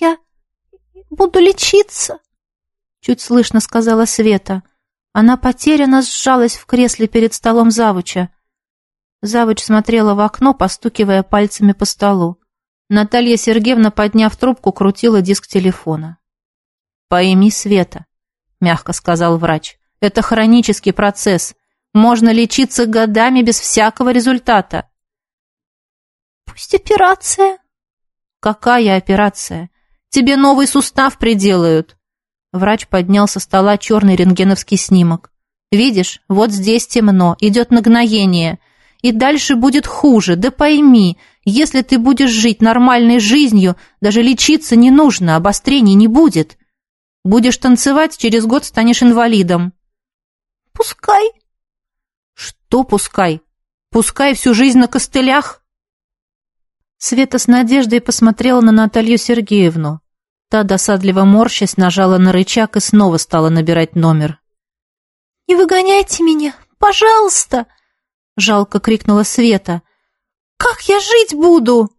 Я буду лечиться, чуть слышно сказала Света. Она потерянно сжалась в кресле перед столом завуча. Завуч смотрела в окно, постукивая пальцами по столу. Наталья Сергеевна, подняв трубку, крутила диск телефона. «Пойми, Света», — мягко сказал врач, — «это хронический процесс. Можно лечиться годами без всякого результата». «Пусть операция». «Какая операция? Тебе новый сустав приделают». Врач поднял со стола черный рентгеновский снимок. «Видишь, вот здесь темно, идет нагноение. И дальше будет хуже, да пойми, если ты будешь жить нормальной жизнью, даже лечиться не нужно, обострений не будет. Будешь танцевать, через год станешь инвалидом». «Пускай». «Что пускай? Пускай всю жизнь на костылях?» Света с надеждой посмотрела на Наталью Сергеевну. Та, досадливо морщась, нажала на рычаг и снова стала набирать номер. «Не выгоняйте меня, пожалуйста!» Жалко крикнула Света. «Как я жить буду?»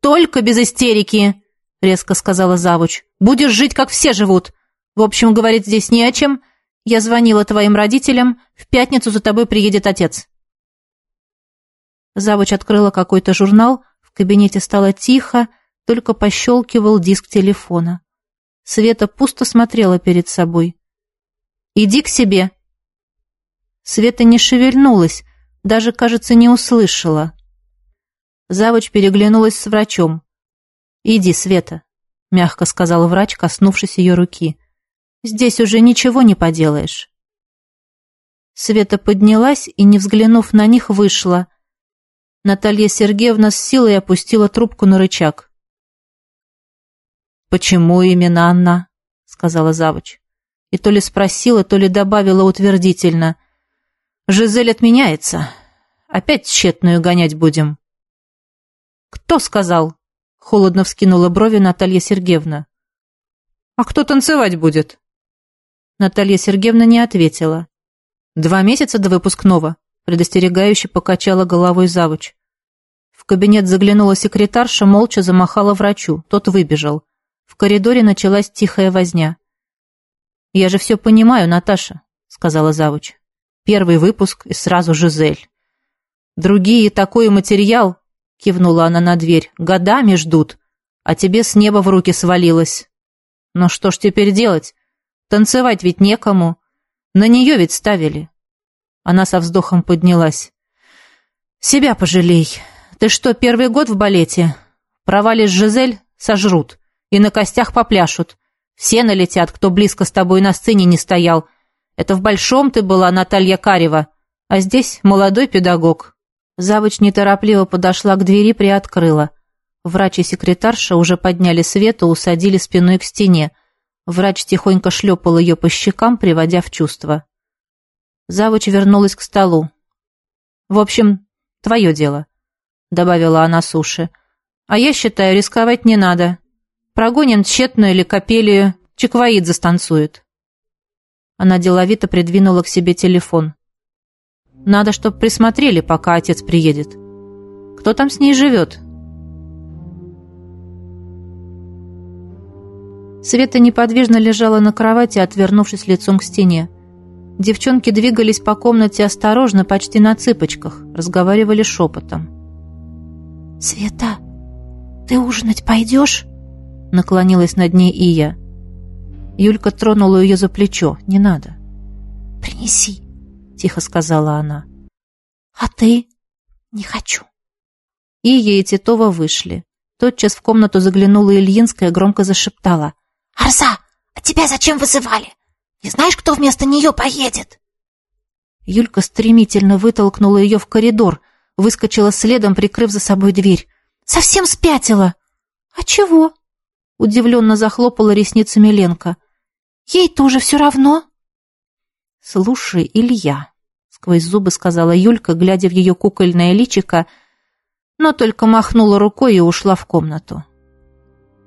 «Только без истерики!» резко сказала завуч. «Будешь жить, как все живут. В общем, говорить здесь не о чем. Я звонила твоим родителям. В пятницу за тобой приедет отец». Завуч открыла какой-то журнал. В кабинете стало тихо, только пощелкивал диск телефона. Света пусто смотрела перед собой. «Иди к себе!» Света не шевельнулась, даже, кажется, не услышала. Завуч переглянулась с врачом. «Иди, Света», — мягко сказал врач, коснувшись ее руки. «Здесь уже ничего не поделаешь». Света поднялась и, не взглянув на них, вышла. Наталья Сергеевна с силой опустила трубку на рычаг. «Почему именно она?» — сказала завуч. И то ли спросила, то ли добавила утвердительно. «Жизель отменяется. Опять тщетную гонять будем». «Кто сказал?» — холодно вскинула брови Наталья Сергеевна. «А кто танцевать будет?» Наталья Сергеевна не ответила. «Два месяца до выпускного», — предостерегающе покачала головой завуч. В кабинет заглянула секретарша, молча замахала врачу. Тот выбежал. В коридоре началась тихая возня. «Я же все понимаю, Наташа», — сказала завуч. «Первый выпуск и сразу Жизель». «Другие такой материал», — кивнула она на дверь, — «годами ждут, а тебе с неба в руки свалилось». «Ну что ж теперь делать? Танцевать ведь некому. На нее ведь ставили». Она со вздохом поднялась. «Себя пожалей. Ты что, первый год в балете? Провалишь Жизель — сожрут и на костях попляшут. Все налетят, кто близко с тобой на сцене не стоял. Это в Большом ты была, Наталья Карева, а здесь молодой педагог». Завуч неторопливо подошла к двери, приоткрыла. Врач и секретарша уже подняли Свету, усадили спиной к стене. Врач тихонько шлепал ее по щекам, приводя в чувство. Завуч вернулась к столу. «В общем, твое дело», — добавила она суши. «А я считаю, рисковать не надо. Прогоним тщетную или капелию, чеквоид застанцует. Она деловито придвинула к себе телефон. Надо, чтоб присмотрели, пока отец приедет. Кто там с ней живет? Света неподвижно лежала на кровати, отвернувшись лицом к стене. Девчонки двигались по комнате осторожно, почти на цыпочках, разговаривали шепотом. «Света, ты ужинать пойдешь?» Наклонилась над ней и я. Юлька тронула ее за плечо. «Не надо». «Принеси», — тихо сказала она. «А ты?» «Не хочу». Ия и Титова вышли. Тотчас в комнату заглянула Ильинская громко зашептала. «Арза, а тебя зачем вызывали? Не знаешь, кто вместо нее поедет?» Юлька стремительно вытолкнула ее в коридор, выскочила следом, прикрыв за собой дверь. «Совсем спятила!» «А чего?» Удивленно захлопала ресницами Ленка. «Ей тоже все равно?» «Слушай, Илья», — сквозь зубы сказала Юлька, глядя в ее кукольное личико, но только махнула рукой и ушла в комнату.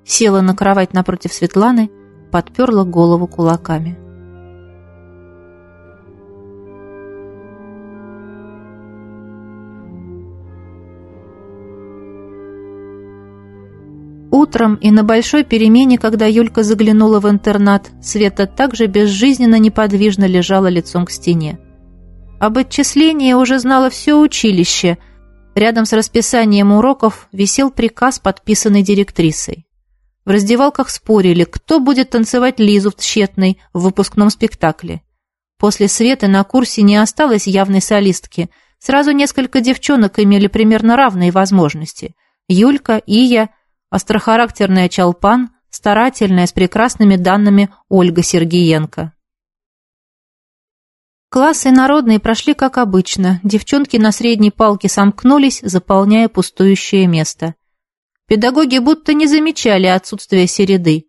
Села на кровать напротив Светланы, подперла голову кулаками. Утром и на большой перемене, когда Юлька заглянула в интернат, Света также безжизненно неподвижно лежала лицом к стене. Об отчислении уже знало все училище. Рядом с расписанием уроков висел приказ, подписанный директрисой. В раздевалках спорили, кто будет танцевать Лизу в тщетной в выпускном спектакле. После Светы на курсе не осталось явной солистки. Сразу несколько девчонок имели примерно равные возможности. Юлька, Ия, острохарактерная Чалпан, старательная, с прекрасными данными Ольга Сергеенко. Классы народные прошли как обычно. Девчонки на средней палке сомкнулись, заполняя пустующее место. Педагоги будто не замечали отсутствия середы.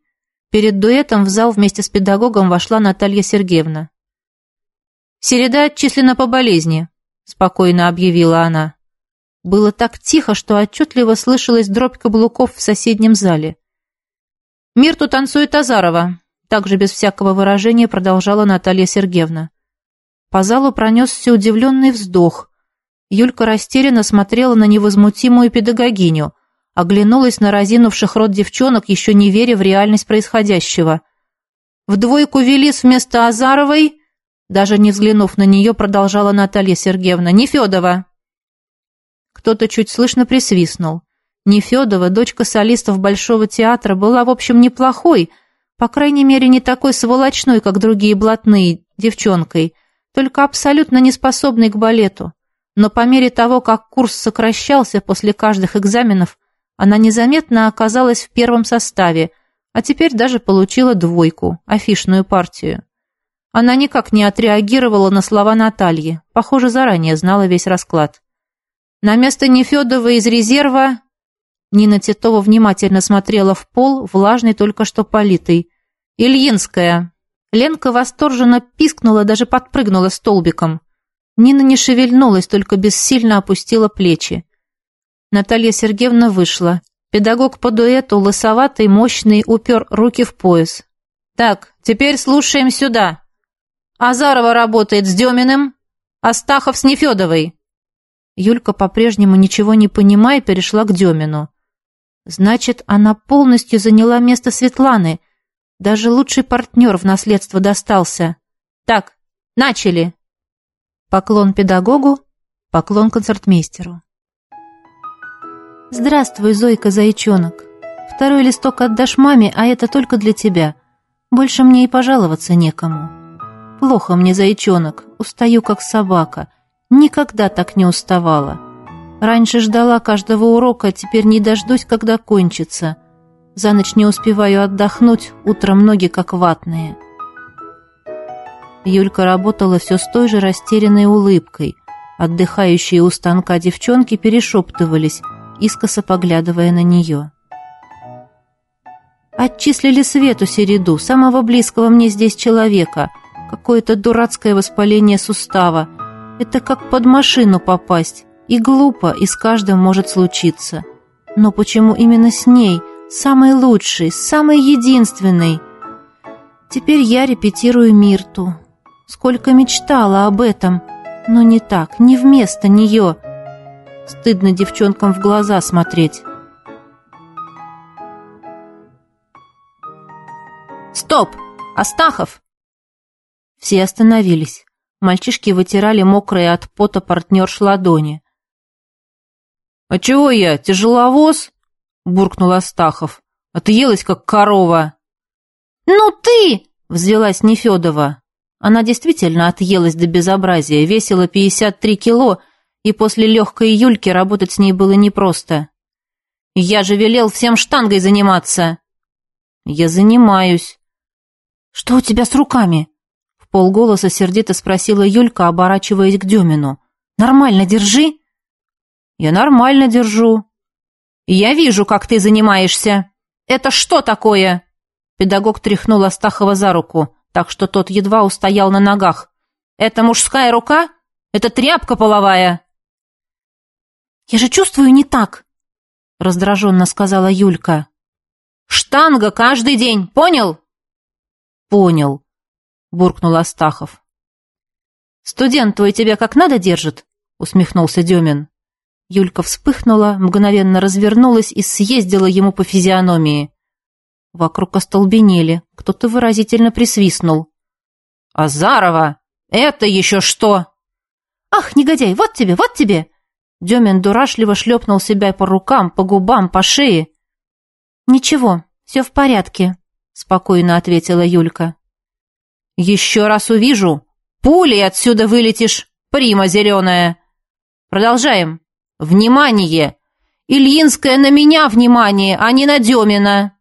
Перед дуэтом в зал вместе с педагогом вошла Наталья Сергеевна. «Середа отчислена по болезни», — спокойно объявила она. Было так тихо, что отчетливо слышалась дробь каблуков в соседнем зале. «Мирту танцует Азарова», — также без всякого выражения продолжала Наталья Сергеевна. По залу пронесся удивленный вздох. Юлька растерянно смотрела на невозмутимую педагогиню — оглянулась на разинувших рот девчонок, еще не веря в реальность происходящего. В двойку Велис вместо Азаровой, даже не взглянув на нее, продолжала Наталья Сергеевна, Нефедова. Кто-то чуть слышно присвистнул. Нефедова, дочка солистов Большого театра, была, в общем, неплохой, по крайней мере, не такой сволочной, как другие блатные, девчонкой, только абсолютно неспособной к балету. Но по мере того, как курс сокращался после каждых экзаменов, она незаметно оказалась в первом составе, а теперь даже получила двойку, афишную партию. Она никак не отреагировала на слова Натальи, похоже, заранее знала весь расклад. На место Нефедова из резерва Нина Титова внимательно смотрела в пол, влажный только что политый. «Ильинская!» Ленка восторженно пискнула, даже подпрыгнула столбиком. Нина не шевельнулась, только бессильно опустила плечи. Наталья Сергеевна вышла. Педагог по дуэту, лысоватый, мощный, упер руки в пояс. «Так, теперь слушаем сюда. Азарова работает с Деминым, Астахов с Нефедовой». Юлька, по-прежнему ничего не понимая, перешла к Демину. «Значит, она полностью заняла место Светланы. Даже лучший партнер в наследство достался. Так, начали!» Поклон педагогу, поклон концертмейстеру. «Здравствуй, Зойка, зайчонок. Второй листок отдашь маме, а это только для тебя. Больше мне и пожаловаться некому. Плохо мне, зайчонок, устаю как собака. Никогда так не уставала. Раньше ждала каждого урока, теперь не дождусь, когда кончится. За ночь не успеваю отдохнуть, утром ноги как ватные». Юлька работала все с той же растерянной улыбкой. Отдыхающие у станка девчонки перешептывались – искоса поглядывая на нее. «Отчислили Свету Середу, самого близкого мне здесь человека. Какое-то дурацкое воспаление сустава. Это как под машину попасть. И глупо, и с каждым может случиться. Но почему именно с ней, самой лучшей, самой единственной? Теперь я репетирую Мирту. Сколько мечтала об этом, но не так, не вместо нее». Стыдно девчонкам в глаза смотреть. «Стоп! Астахов!» Все остановились. Мальчишки вытирали мокрые от пота партнерш ладони. «А чего я, тяжеловоз?» — буркнул Астахов. «Отъелась, как корова». «Ну ты!» — взвелась Нефедова. Она действительно отъелась до безобразия, весила 53 кило и после легкой Юльки работать с ней было непросто. «Я же велел всем штангой заниматься!» «Я занимаюсь». «Что у тебя с руками?» Полголоса сердито спросила Юлька, оборачиваясь к Демину. «Нормально держи!» «Я нормально держу». «Я вижу, как ты занимаешься. Это что такое?» Педагог тряхнул Астахова за руку, так что тот едва устоял на ногах. «Это мужская рука? Это тряпка половая!» «Я же чувствую не так», — раздраженно сказала Юлька. «Штанга каждый день, понял?» «Понял», — буркнул Астахов. «Студент твой тебя как надо держит?» — усмехнулся Демин. Юлька вспыхнула, мгновенно развернулась и съездила ему по физиономии. Вокруг остолбенели, кто-то выразительно присвистнул. «Азарова! Это еще что?» «Ах, негодяй, вот тебе, вот тебе!» Демин дурашливо шлепнул себя по рукам, по губам, по шее. «Ничего, все в порядке», — спокойно ответила Юлька. «Еще раз увижу, пулей отсюда вылетишь, прима зеленая. Продолжаем. Внимание! Ильинская на меня внимание, а не на Демина!»